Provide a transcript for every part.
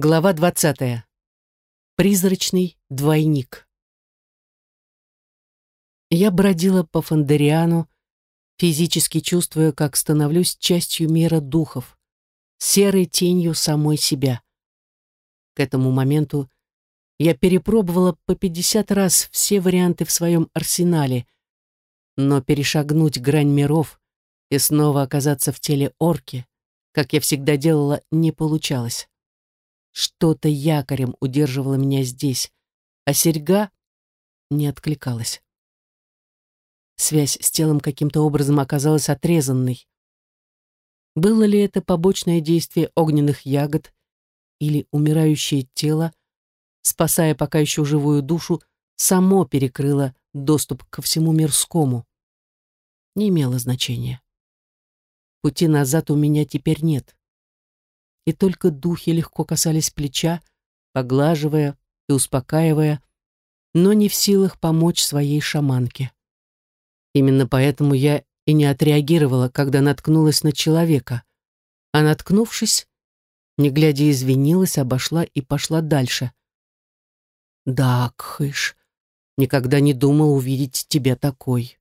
Глава 20. Призрачный двойник. Я бродила по Фондериану, физически чувствуя, как становлюсь частью мира духов, серой тенью самой себя. К этому моменту я перепробовала по 50 раз все варианты в своем арсенале, но перешагнуть грань миров и снова оказаться в теле орки, как я всегда делала, не получалось. Что-то якорем удерживало меня здесь, а серьга не откликалась. Связь с телом каким-то образом оказалась отрезанной. Было ли это побочное действие огненных ягод или умирающее тело, спасая пока еще живую душу, само перекрыло доступ ко всему мирскому? Не имело значения. Пути назад у меня теперь нет и только духи легко касались плеча, поглаживая и успокаивая, но не в силах помочь своей шаманке. Именно поэтому я и не отреагировала, когда наткнулась на человека, а наткнувшись, не глядя извинилась, обошла и пошла дальше. «Да, Кхыш, никогда не думал увидеть тебя такой».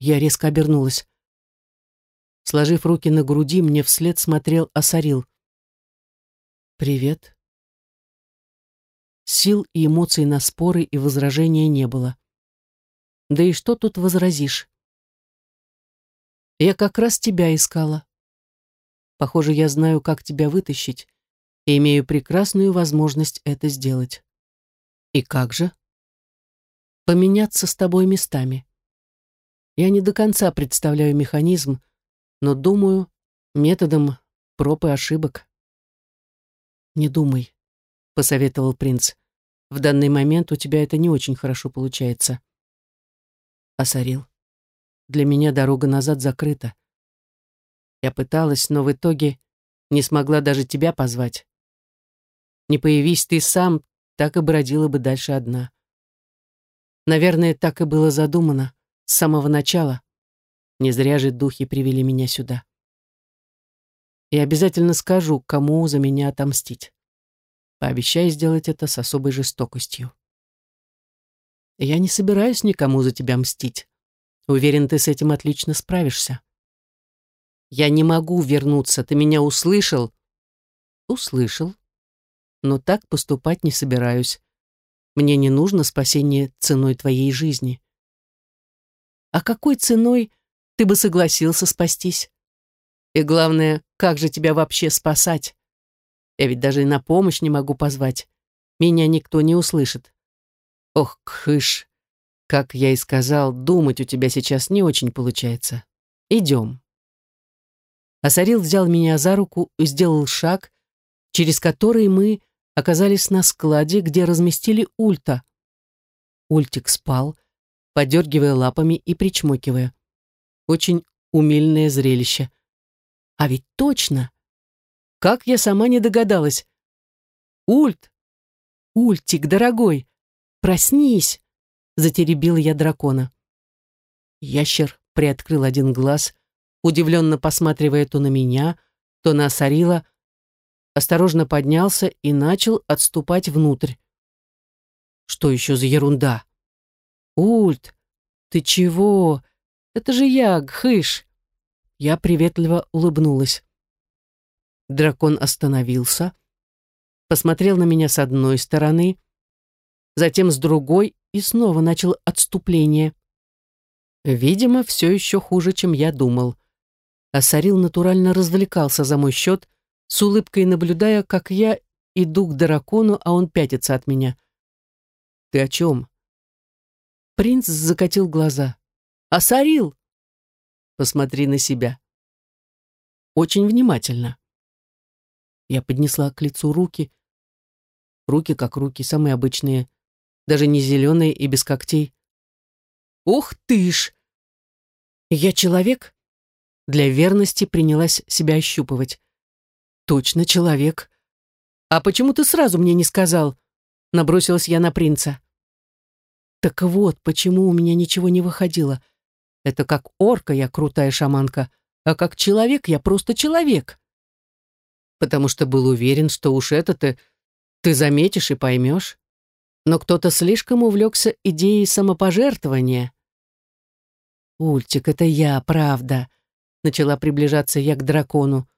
Я резко обернулась. Сложив руки на груди, мне вслед смотрел Асарил. «Привет». Сил и эмоций на споры и возражения не было. Да и что тут возразишь? Я как раз тебя искала. Похоже, я знаю, как тебя вытащить, и имею прекрасную возможность это сделать. И как же? Поменяться с тобой местами. Я не до конца представляю механизм, но, думаю, методом проб и ошибок. «Не думай», — посоветовал принц. «В данный момент у тебя это не очень хорошо получается». Осорил. «Для меня дорога назад закрыта. Я пыталась, но в итоге не смогла даже тебя позвать. Не появись ты сам, так и бродила бы дальше одна. Наверное, так и было задумано с самого начала. Не зря же духи привели меня сюда. И обязательно скажу, кому за меня отомстить. Пообещай сделать это с особой жестокостью. Я не собираюсь никому за тебя мстить. Уверен, ты с этим отлично справишься. Я не могу вернуться, ты меня услышал? Услышал. Но так поступать не собираюсь. Мне не нужно спасение ценой твоей жизни. А какой ценой ты бы согласился спастись. И главное, как же тебя вообще спасать? Я ведь даже и на помощь не могу позвать. Меня никто не услышит. Ох, кыш, как я и сказал, думать у тебя сейчас не очень получается. Идем. Асарил взял меня за руку и сделал шаг, через который мы оказались на складе, где разместили ульта. Ультик спал, подергивая лапами и причмокивая. Очень умильное зрелище. А ведь точно! Как я сама не догадалась. Ульт! Ультик, дорогой! Проснись! Затеребила я дракона. Ящер приоткрыл один глаз, удивленно посматривая то на меня, то на Сарила, осторожно поднялся и начал отступать внутрь. Что еще за ерунда? Ульт, ты чего? Это же я, Гхыш!» Я приветливо улыбнулась. Дракон остановился, посмотрел на меня с одной стороны, затем с другой и снова начал отступление. Видимо, все еще хуже, чем я думал. А Сарил натурально развлекался за мой счет, с улыбкой наблюдая, как я иду к дракону, а он пятится от меня. «Ты о чем?» Принц закатил глаза. Осорил! Посмотри на себя. Очень внимательно. Я поднесла к лицу руки. Руки как руки, самые обычные, даже не зеленые и без когтей. Ух ты ж! Я человек? Для верности принялась себя ощупывать. Точно человек. А почему ты сразу мне не сказал? Набросилась я на принца. Так вот, почему у меня ничего не выходило. Это как орка я крутая шаманка, а как человек я просто человек. потому что был уверен, что уж это ты, ты заметишь и поймешь. Но кто-то слишком увлекся идеей самопожертвования. «Ультик, это я, правда», — начала приближаться я к дракону.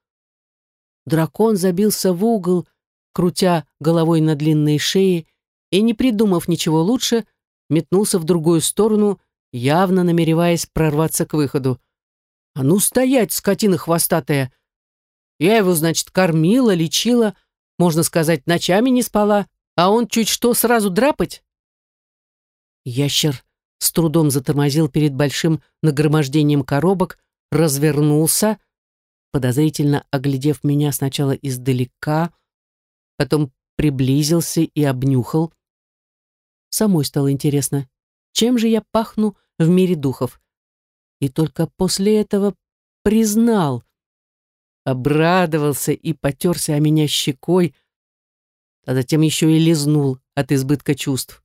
Дракон забился в угол, крутя головой на длинной шее, и, не придумав ничего лучше, метнулся в другую сторону, явно намереваясь прорваться к выходу. «А ну стоять, скотина хвостатая!» Я его, значит, кормила, лечила, можно сказать, ночами не спала, а он чуть что сразу драпать. Ящер с трудом затормозил перед большим нагромождением коробок, развернулся, подозрительно оглядев меня сначала издалека, потом приблизился и обнюхал. Самой стало интересно, чем же я пахну в мире духов. И только после этого признал, обрадовался и потерся о меня щекой, а затем еще и лизнул от избытка чувств.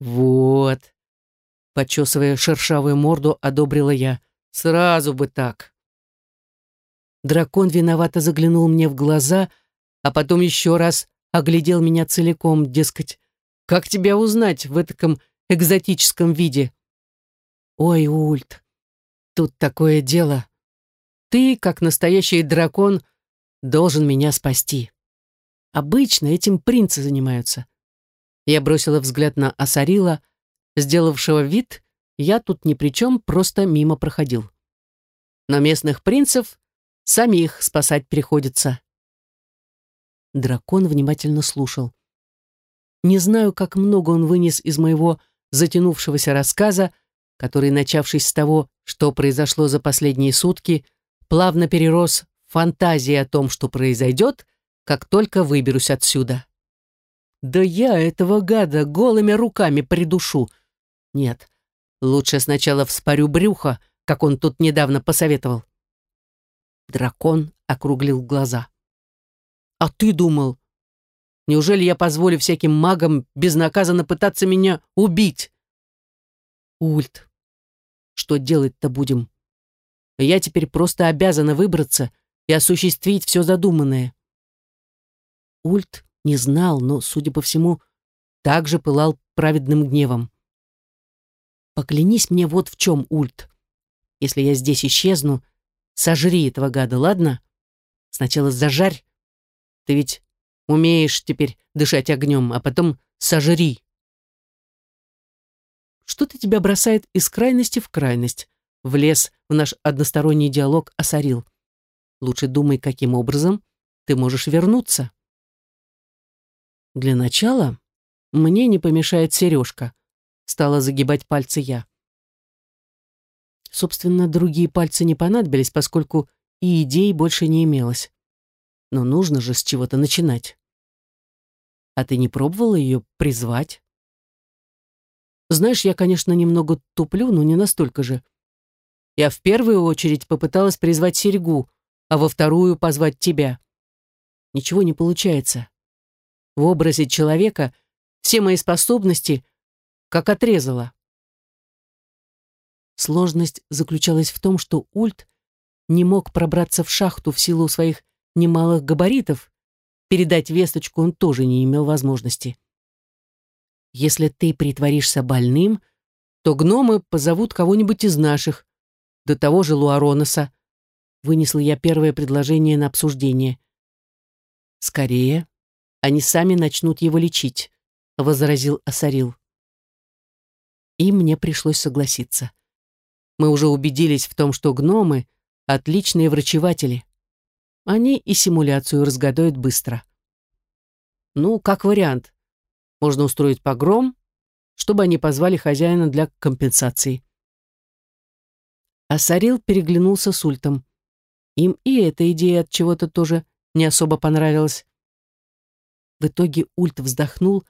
«Вот», — почесывая шершавую морду, одобрила я, — «сразу бы так». Дракон виновато заглянул мне в глаза, а потом еще раз оглядел меня целиком, дескать, «Как тебя узнать в этом экзотическом виде?» «Ой, Ульт, тут такое дело. Ты, как настоящий дракон, должен меня спасти. Обычно этим принцы занимаются». Я бросила взгляд на Асарила, сделавшего вид, я тут ни при чем, просто мимо проходил. Но местных принцев самих спасать приходится. Дракон внимательно слушал. Не знаю, как много он вынес из моего затянувшегося рассказа, который, начавшись с того, что произошло за последние сутки, плавно перерос в фантазии о том, что произойдет, как только выберусь отсюда. Да я этого гада голыми руками придушу. Нет, лучше сначала вспорю брюхо, как он тут недавно посоветовал. Дракон округлил глаза. «А ты думал? Неужели я позволю всяким магам безнаказанно пытаться меня убить?» «Ульт, что делать-то будем? Я теперь просто обязана выбраться и осуществить все задуманное». Ульт не знал, но, судя по всему, также пылал праведным гневом. «Поклянись мне вот в чем, Ульт. Если я здесь исчезну, Сожри этого гада, ладно? Сначала зажарь. Ты ведь умеешь теперь дышать огнем, а потом сожри. Что-то тебя бросает из крайности в крайность. Влез в наш односторонний диалог осорил. Лучше думай, каким образом ты можешь вернуться. Для начала мне не помешает сережка. Стала загибать пальцы я. Собственно, другие пальцы не понадобились, поскольку и идей больше не имелось. Но нужно же с чего-то начинать. А ты не пробовала ее призвать? Знаешь, я, конечно, немного туплю, но не настолько же. Я в первую очередь попыталась призвать серьгу, а во вторую позвать тебя. Ничего не получается. В образе человека все мои способности как отрезала. Сложность заключалась в том, что Ульт не мог пробраться в шахту в силу своих немалых габаритов, передать весточку он тоже не имел возможности. Если ты притворишься больным, то гномы позовут кого-нибудь из наших, до того же Луароноса. Вынесла я первое предложение на обсуждение. Скорее, они сами начнут его лечить, возразил Асарил. И мне пришлось согласиться. Мы уже убедились в том, что гномы — отличные врачеватели. Они и симуляцию разгадают быстро. Ну, как вариант. Можно устроить погром, чтобы они позвали хозяина для компенсации. А Сарил переглянулся с Ультом. Им и эта идея от чего-то тоже не особо понравилась. В итоге Ульт вздохнул,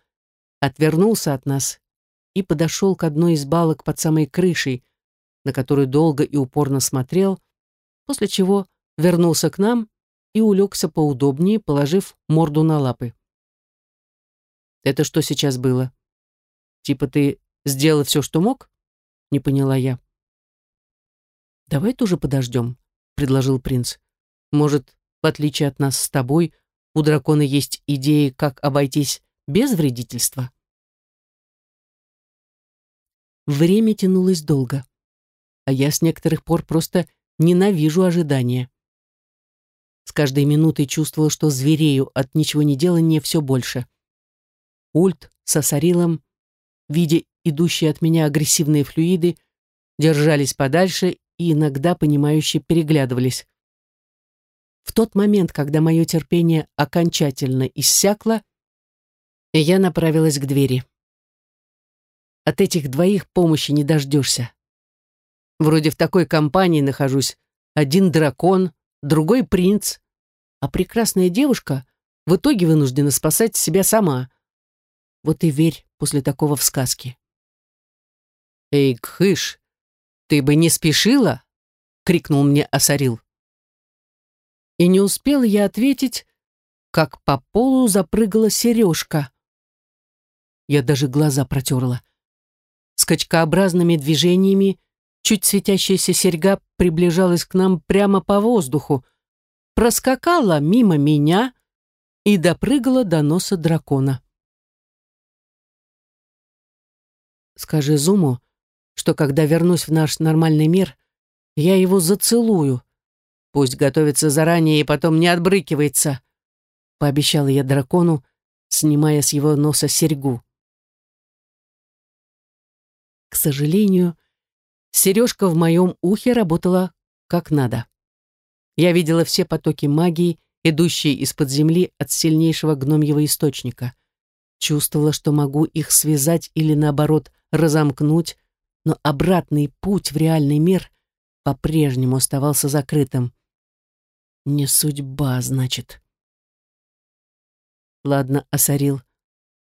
отвернулся от нас и подошел к одной из балок под самой крышей, на которую долго и упорно смотрел, после чего вернулся к нам и улегся поудобнее, положив морду на лапы. «Это что сейчас было? Типа ты сделал все, что мог?» — не поняла я. «Давай тоже подождем», — предложил принц. «Может, в отличие от нас с тобой, у дракона есть идеи, как обойтись без вредительства. Время тянулось долго, а я с некоторых пор просто ненавижу ожидания. С каждой минутой чувствовал, что зверею от ничего не делания все больше. Ульт со Сарилом, видя идущие от меня агрессивные флюиды, держались подальше и иногда, понимающе переглядывались. В тот момент, когда мое терпение окончательно иссякло, я направилась к двери. От этих двоих помощи не дождешься. Вроде в такой компании нахожусь. Один дракон, другой принц, а прекрасная девушка в итоге вынуждена спасать себя сама. Вот и верь после такого в сказки. «Эй, Кхыш, ты бы не спешила?» — крикнул мне Асарил. И не успел я ответить, как по полу запрыгала сережка. Я даже глаза протерла. Скачкообразными движениями чуть светящаяся серьга приближалась к нам прямо по воздуху, проскакала мимо меня и допрыгала до носа дракона. Скажи Зуму, что когда вернусь в наш нормальный мир, я его зацелую. Пусть готовится заранее и потом не отбрыкивается, пообещала я дракону, снимая с его носа серьгу. К сожалению, сережка в моем ухе работала как надо. Я видела все потоки магии, идущие из-под земли от сильнейшего гномьего источника. Чувствовала, что могу их связать или, наоборот, разомкнуть, но обратный путь в реальный мир по-прежнему оставался закрытым. Не судьба, значит. Ладно, Асарил.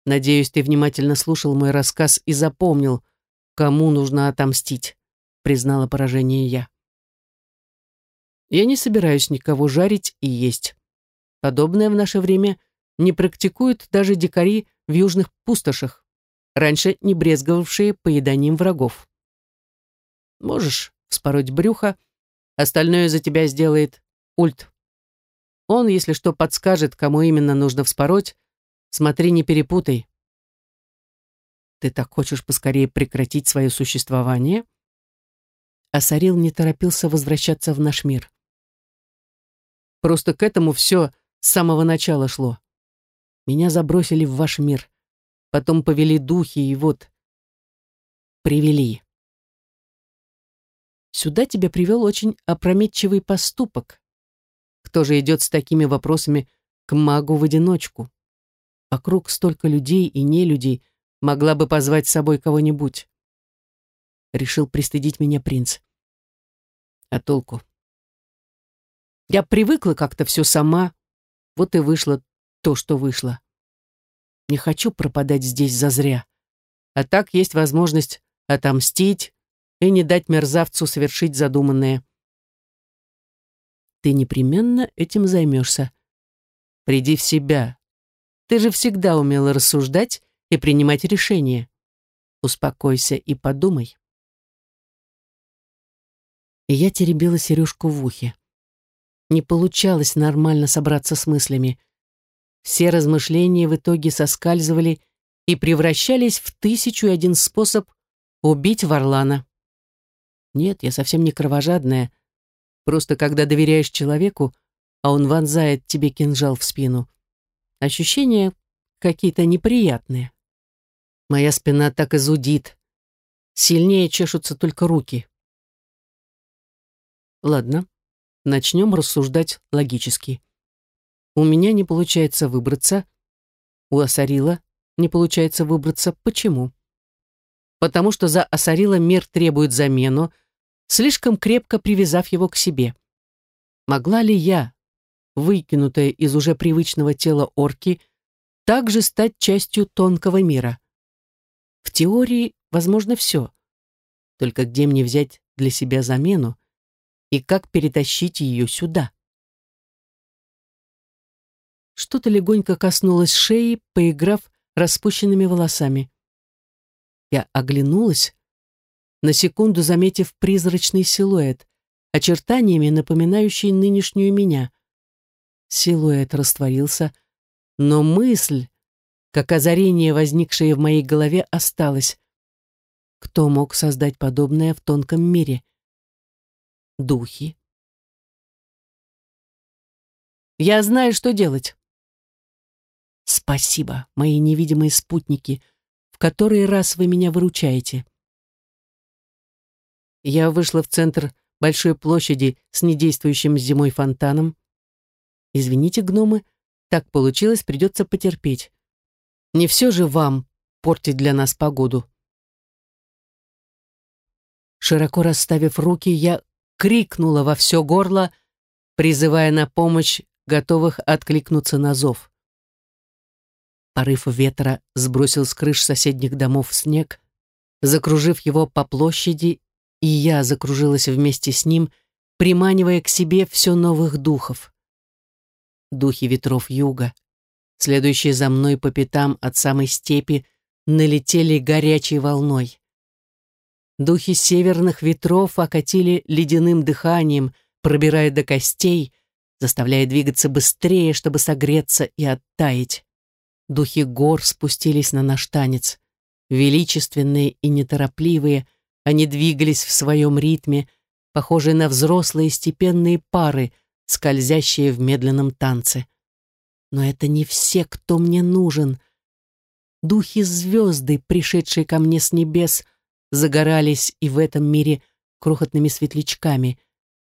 Надеюсь, ты внимательно слушал мой рассказ и запомнил, кому нужно отомстить, признала поражение я. Я не собираюсь никого жарить и есть. Подобное в наше время не практикуют даже дикари в южных пустошах, раньше не брезговавшие поеданием врагов. Можешь вспороть брюхо, остальное за тебя сделает Ульт. Он, если что, подскажет, кому именно нужно вспороть. Смотри, не перепутай. Ты так хочешь поскорее прекратить свое существование? А Сарил не торопился возвращаться в наш мир. Просто к этому все с самого начала шло. Меня забросили в ваш мир. Потом повели духи, и вот... Привели. Сюда тебя привел очень опрометчивый поступок. Кто же идет с такими вопросами к магу в одиночку? Вокруг столько людей и нелюдей, могла бы позвать с собой кого-нибудь. Решил пристыдить меня принц. А толку? Я привыкла как-то все сама, вот и вышло то, что вышло. Не хочу пропадать здесь зазря. А так есть возможность отомстить и не дать мерзавцу совершить задуманное. Ты непременно этим займешься. Приди в себя. Ты же всегда умела рассуждать и принимать решения. Успокойся и подумай. И я теребила сережку в ухе. Не получалось нормально собраться с мыслями. Все размышления в итоге соскальзывали и превращались в тысячу и один способ убить Варлана. Нет, я совсем не кровожадная. Просто когда доверяешь человеку, а он вонзает тебе кинжал в спину, ощущения какие-то неприятные. Моя спина так и зудит. Сильнее чешутся только руки. Ладно, Начнем рассуждать логически. У меня не получается выбраться. У Асарила не получается выбраться. Почему? Потому что за Асарила мир требует замену, слишком крепко привязав его к себе. Могла ли я, выкинутая из уже привычного тела орки, также стать частью тонкого мира? В теории возможно все. Только где мне взять для себя замену, и как перетащить ее сюда. Что-то легонько коснулось шеи, поиграв распущенными волосами. Я оглянулась, на секунду заметив призрачный силуэт, очертаниями напоминающий нынешнюю меня. Силуэт растворился, но мысль, как озарение, возникшее в моей голове, осталась. Кто мог создать подобное в тонком мире? Духи. Я знаю, что делать. Спасибо, мои невидимые спутники, в который раз вы меня выручаете. Я вышла в центр большой площади с недействующим зимой фонтаном. Извините, гномы, так получилось, придется потерпеть. Не все же вам портить для нас погоду. Широко расставив руки, я крикнула во все горло, призывая на помощь готовых откликнуться на зов. Порыв ветра сбросил с крыш соседних домов снег, закружив его по площади, и я закружилась вместе с ним, приманивая к себе все новых духов. Духи ветров юга, следующие за мной по пятам от самой степи, налетели горячей волной. Духи северных ветров окатили ледяным дыханием, пробирая до костей, заставляя двигаться быстрее, чтобы согреться и оттаять. Духи гор спустились на наш танец. Величественные и неторопливые, они двигались в своем ритме, похожие на взрослые степенные пары, скользящие в медленном танце. Но это не все, кто мне нужен. Духи звезды, пришедшие ко мне с небес — загорались и в этом мире крохотными светлячками,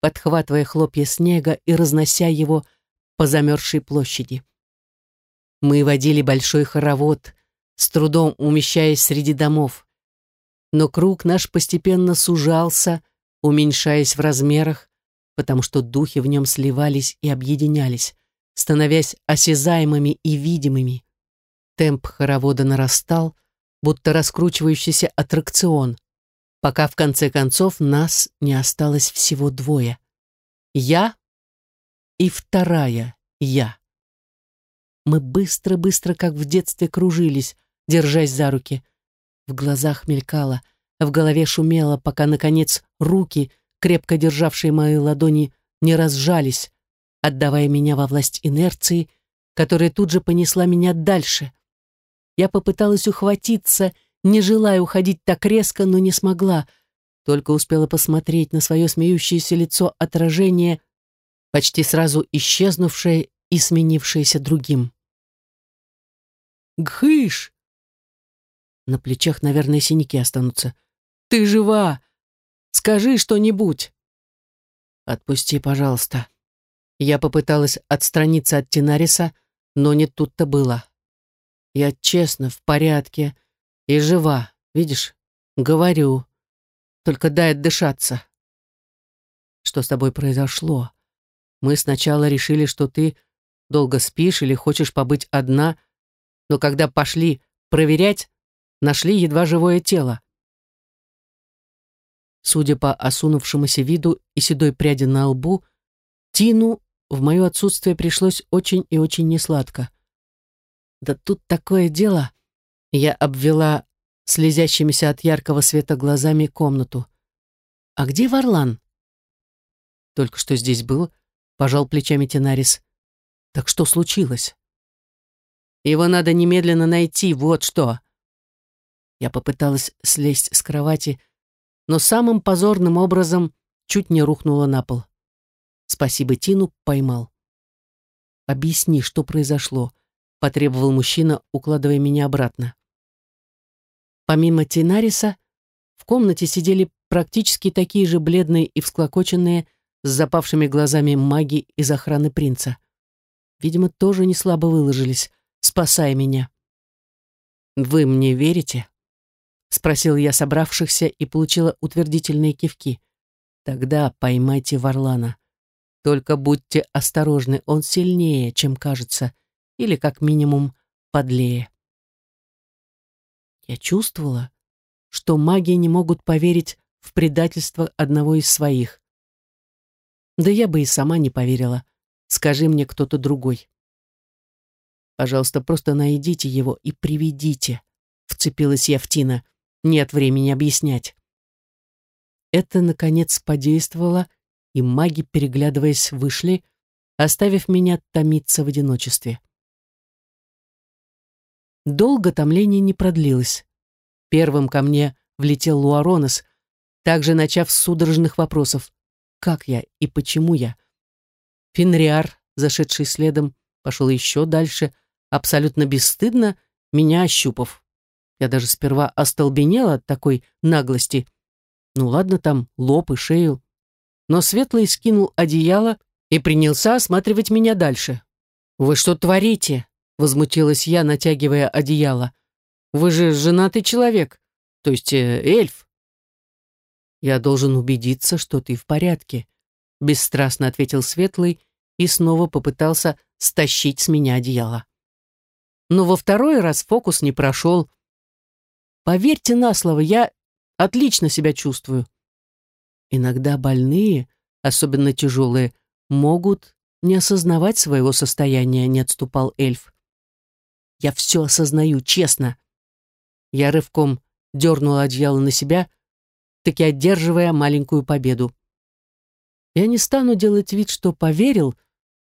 подхватывая хлопья снега и разнося его по замерзшей площади. Мы водили большой хоровод, с трудом умещаясь среди домов. Но круг наш постепенно сужался, уменьшаясь в размерах, потому что духи в нем сливались и объединялись, становясь осязаемыми и видимыми. Темп хоровода нарастал, будто раскручивающийся аттракцион, пока в конце концов нас не осталось всего двое. Я и вторая я. Мы быстро-быстро, как в детстве, кружились, держась за руки. В глазах мелькало, в голове шумело, пока, наконец, руки, крепко державшие мои ладони, не разжались, отдавая меня во власть инерции, которая тут же понесла меня дальше, я попыталась ухватиться, не желая уходить так резко, но не смогла. Только успела посмотреть на свое смеющееся лицо отражение, почти сразу исчезнувшее и сменившееся другим. «Гхыш!» На плечах, наверное, синяки останутся. «Ты жива! Скажи что-нибудь!» «Отпусти, пожалуйста». Я попыталась отстраниться от Тенариса, но не тут-то было. Я честно, в порядке и жива, видишь? Говорю. Только дай отдышаться. Что с тобой произошло? Мы сначала решили, что ты долго спишь или хочешь побыть одна, но когда пошли проверять, нашли едва живое тело. Судя по осунувшемуся виду и седой пряди на лбу, Тину в мое отсутствие пришлось очень и очень несладко. Да тут такое дело. Я обвела слезящимися от яркого света глазами комнату. А где Варлан? Только что здесь был, пожал плечами Тенарис. Так что случилось? Его надо немедленно найти, вот что. Я попыталась слезть с кровати, но самым позорным образом чуть не рухнула на пол. Спасибо Тину поймал. Объясни, что произошло потребовал мужчина, укладывая меня обратно. Помимо Тинариса, в комнате сидели практически такие же бледные и всклокоченные, с запавшими глазами маги из охраны принца. Видимо, тоже не слабо выложились, спасая меня. «Вы мне верите?» — спросил я собравшихся и получила утвердительные кивки. «Тогда поймайте Варлана. Только будьте осторожны, он сильнее, чем кажется, или, как минимум, подлее. Я чувствовала, что маги не могут поверить в предательство одного из своих. Да я бы и сама не поверила. Скажи мне кто-то другой. Пожалуйста, просто найдите его и приведите. Вцепилась я в Тина. Нет времени объяснять. Это, наконец, подействовало, и маги, переглядываясь, вышли, оставив меня томиться в одиночестве. Долго томление не продлилось. Первым ко мне влетел Луаронес, также начав с судорожных вопросов. Как я и почему я? Фенриар, зашедший следом, пошел еще дальше, абсолютно бесстыдно, меня ощупав. Я даже сперва остолбенела от такой наглости. Ну ладно там, лоб и шею. Но Светлый скинул одеяло и принялся осматривать меня дальше. «Вы что творите?» — возмутилась я, натягивая одеяло. «Вы же женатый человек, то есть э, эльф». «Я должен убедиться, что ты в порядке», — бесстрастно ответил Светлый и снова попытался стащить с меня одеяло. Но во второй раз фокус не прошел. Поверьте на слово, я отлично себя чувствую. Иногда больные, особенно тяжелые, могут не осознавать своего состояния, не отступал эльф. Я все осознаю, честно. Я рывком дернула одеяло на себя, таки одерживая маленькую победу. Я не стану делать вид, что поверил,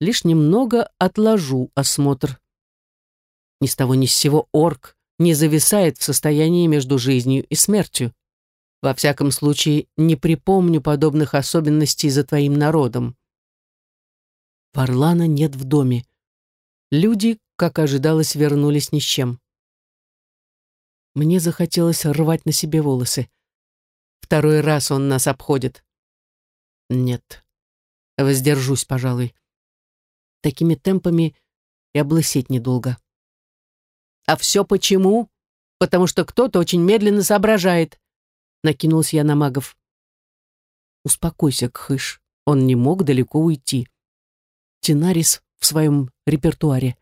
лишь немного отложу осмотр. Ни с того ни с сего орк не зависает в состоянии между жизнью и смертью. Во всяком случае, не припомню подобных особенностей за твоим народом. Варлана нет в доме. Люди, как ожидалось, вернулись ни с чем. Мне захотелось рвать на себе волосы. Второй раз он нас обходит. Нет, воздержусь, пожалуй. Такими темпами и облысеть недолго. А все почему? Потому что кто-то очень медленно соображает. Накинулась я на магов. Успокойся, Кхыш. Он не мог далеко уйти. Тинарис в своем репертуаре.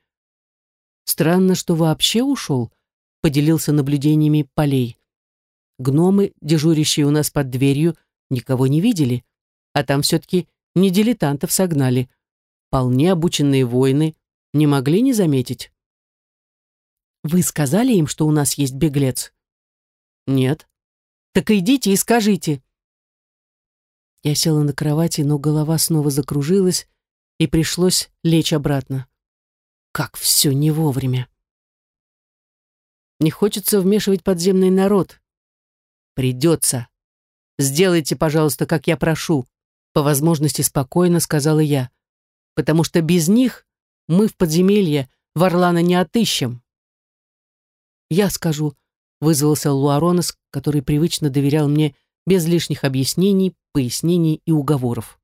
Странно, что вообще ушел, поделился наблюдениями полей. Гномы, дежурящие у нас под дверью, никого не видели, а там все-таки не дилетантов согнали, вполне обученные воины не могли не заметить. «Вы сказали им, что у нас есть беглец?» «Нет». «Так идите и скажите». Я села на кровати, но голова снова закружилась, и пришлось лечь обратно. Как все не вовремя. Не хочется вмешивать подземный народ. Придется. Сделайте, пожалуйста, как я прошу, по возможности спокойно сказала я потому что без них мы в подземелье Варлана не отыщем. Я скажу, вызвался Луаронес, который привычно доверял мне без лишних объяснений, пояснений и уговоров.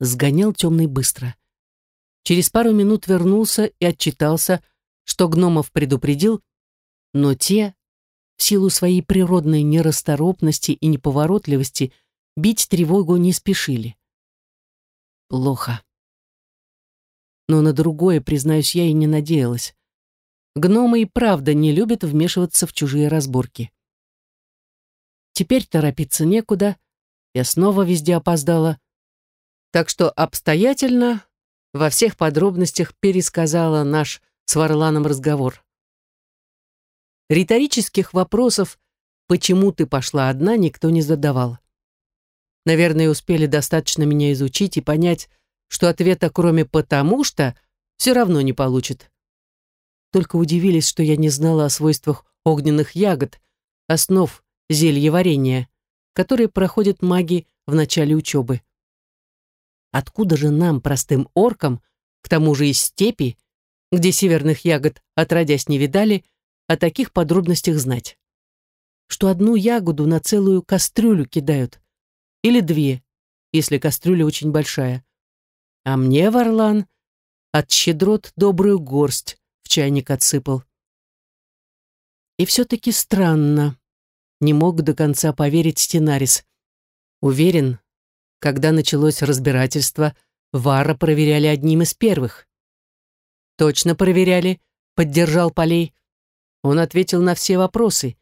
Сгонял темный быстро. Через пару минут вернулся и отчитался, что гномов предупредил, но те, в силу своей природной нерасторопности и неповоротливости, бить тревогу не спешили. Плохо. Но на другое, признаюсь, я и не надеялась. Гномы и правда не любят вмешиваться в чужие разборки. Теперь торопиться некуда, я снова везде опоздала. Так что обстоятельно во всех подробностях пересказала наш с Варланом разговор. Риторических вопросов «почему ты пошла одна» никто не задавал. Наверное, успели достаточно меня изучить и понять, что ответа кроме «потому что» все равно не получит. Только удивились, что я не знала о свойствах огненных ягод, основ зелья варенья, которые проходят маги в начале учебы. Откуда же нам, простым оркам, к тому же из степи, где северных ягод отродясь не видали, о таких подробностях знать? Что одну ягоду на целую кастрюлю кидают, или две, если кастрюля очень большая. А мне, Варлан, от щедрот добрую горсть в чайник отсыпал. И все-таки странно. Не мог до конца поверить Стенарис. Уверен, когда началось разбирательство, Вара проверяли одним из первых. Точно проверяли, поддержал Полей. Он ответил на все вопросы,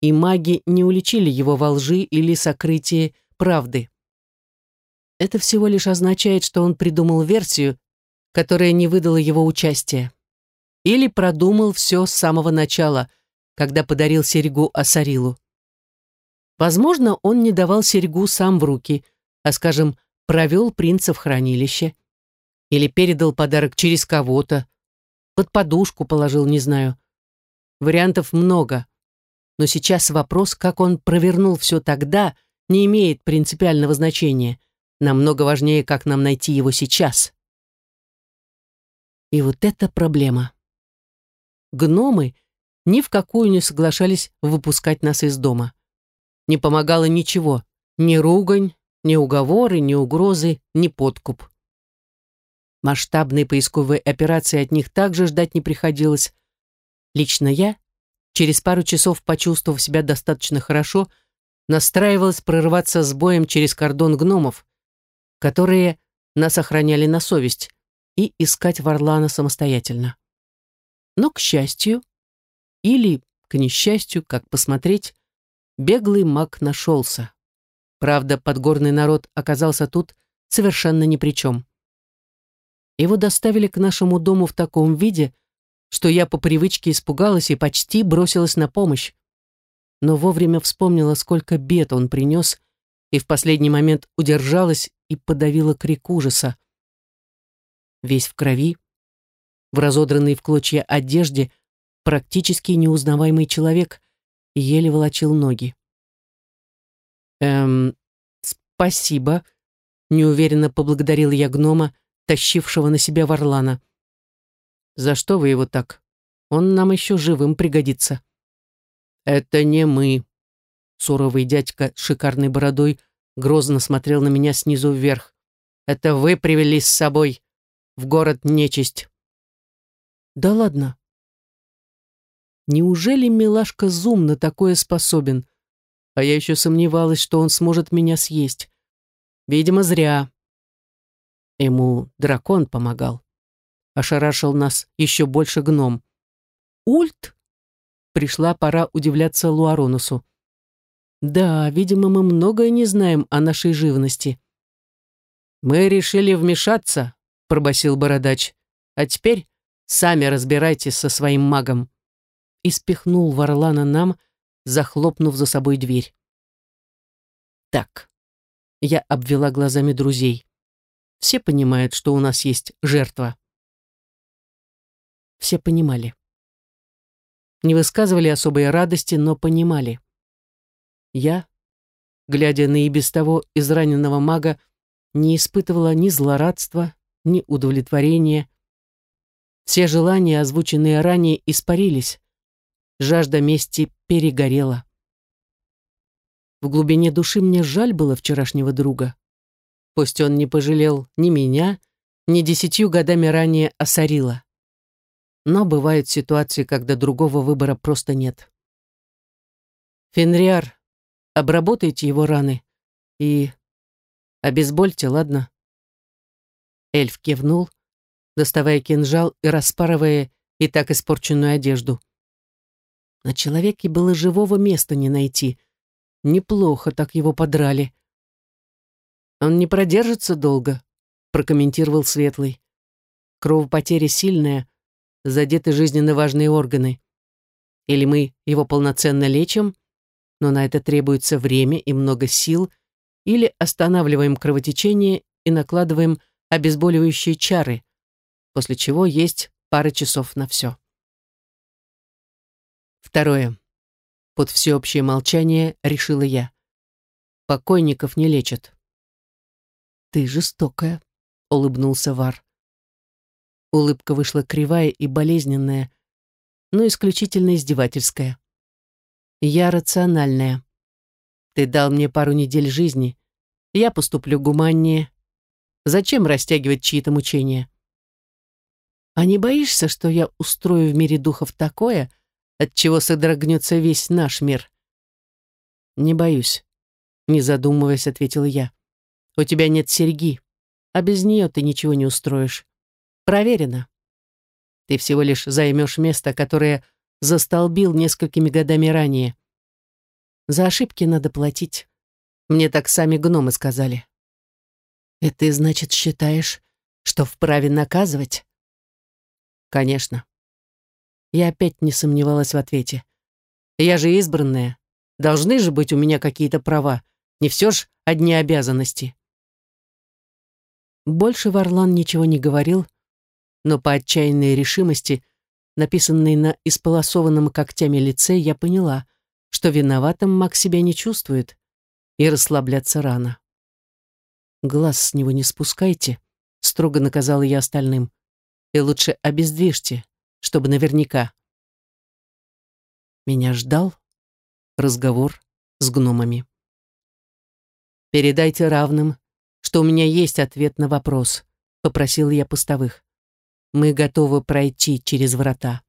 и маги не уличили его во лжи или сокрытии правды. Это всего лишь означает, что он придумал версию, которая не выдала его участия. Или продумал все с самого начала, когда подарил серьгу Асарилу. Возможно, он не давал серьгу сам в руки, а, скажем, провел принца в хранилище Или передал подарок через кого-то. Под подушку положил, не знаю. Вариантов много. Но сейчас вопрос, как он провернул все тогда, не имеет принципиального значения. Намного важнее, как нам найти его сейчас. И вот это проблема. Гномы ни в какую не соглашались выпускать нас из дома. Не помогало ничего, ни ругань, ни уговоры, ни угрозы, ни подкуп. Масштабной поисковой операции от них также ждать не приходилось. Лично я, через пару часов почувствовав себя достаточно хорошо, настраивалась прорываться с боем через кордон гномов, которые нас охраняли на совесть, и искать Варлана самостоятельно. Но, к счастью, или, к несчастью, как посмотреть, беглый маг нашелся. Правда, подгорный народ оказался тут совершенно ни при чем. Его доставили к нашему дому в таком виде, что я по привычке испугалась и почти бросилась на помощь. Но вовремя вспомнила, сколько бед он принес, и в последний момент удержалась и подавила крик ужаса. Весь в крови, в разодранной в клочья одежде, практически неузнаваемый человек, еле волочил ноги. «Эм, спасибо», — неуверенно поблагодарил я гнома, тащившего на себя Варлана. «За что вы его так? Он нам еще живым пригодится». «Это не мы», — суровый дядька с шикарной бородой грозно смотрел на меня снизу вверх. «Это вы привели с собой в город нечисть». «Да ладно». Неужели милашка Зум на такое способен? А я еще сомневалась, что он сможет меня съесть. Видимо, зря. Ему дракон помогал. Ошарашил нас еще больше гном. «Ульт?» Пришла пора удивляться Луаронусу. Да, видимо, мы многое не знаем о нашей живности. Мы решили вмешаться, пробасил бородач. А теперь сами разбирайтесь со своим магом. И спихнул Варлана нам, захлопнув за собой дверь. Так, я обвела глазами друзей. Все понимают, что у нас есть жертва. Все понимали. Не высказывали особой радости, но понимали. Я, глядя на и без того израненного мага, не испытывала ни злорадства, ни удовлетворения. Все желания, озвученные ранее, испарились. Жажда мести перегорела. В глубине души мне жаль было вчерашнего друга. Пусть он не пожалел ни меня, ни десятью годами ранее осорила. Но бывают ситуации, когда другого выбора просто нет. Фенриар, Обработайте его раны и обезбольте, ладно?» Эльф кивнул, доставая кинжал и распарывая и так испорченную одежду. На человеке было живого места не найти. Неплохо так его подрали. «Он не продержится долго», — прокомментировал Светлый. «Кровопотеря сильная, задеты жизненно важные органы. Или мы его полноценно лечим, но на это требуется время и много сил, или останавливаем кровотечение и накладываем обезболивающие чары, после чего есть пара часов на все. Второе. Под всеобщее молчание решила я. Покойников не лечат. «Ты жестокая», — улыбнулся Вар. Улыбка вышла кривая и болезненная, но исключительно издевательская. Я рациональная. Ты дал мне пару недель жизни. Я поступлю гуманнее. Зачем растягивать чьи-то мучения? А не боишься, что я устрою в мире духов такое, от чего содрогнется весь наш мир? Не боюсь, не задумываясь, ответила я. У тебя нет серьги, а без нее ты ничего не устроишь. Проверено. Ты всего лишь займешь место, которое застолбил несколькими годами ранее. За ошибки надо платить. Мне так сами гномы сказали. И ты, значит, считаешь, что вправе наказывать? Конечно. Я опять не сомневалась в ответе. Я же избранная. Должны же быть у меня какие-то права. Не все ж одни обязанности. Больше Варлан ничего не говорил, но по отчаянной решимости, написанной на исполосованном когтями лице, я поняла, что виноватым Мак себя не чувствует, и расслабляться рано. «Глаз с него не спускайте», — строго наказала я остальным, «и лучше обездвижьте, чтобы наверняка». Меня ждал разговор с гномами. «Передайте равным, что у меня есть ответ на вопрос», — попросил я постовых. «Мы готовы пройти через врата».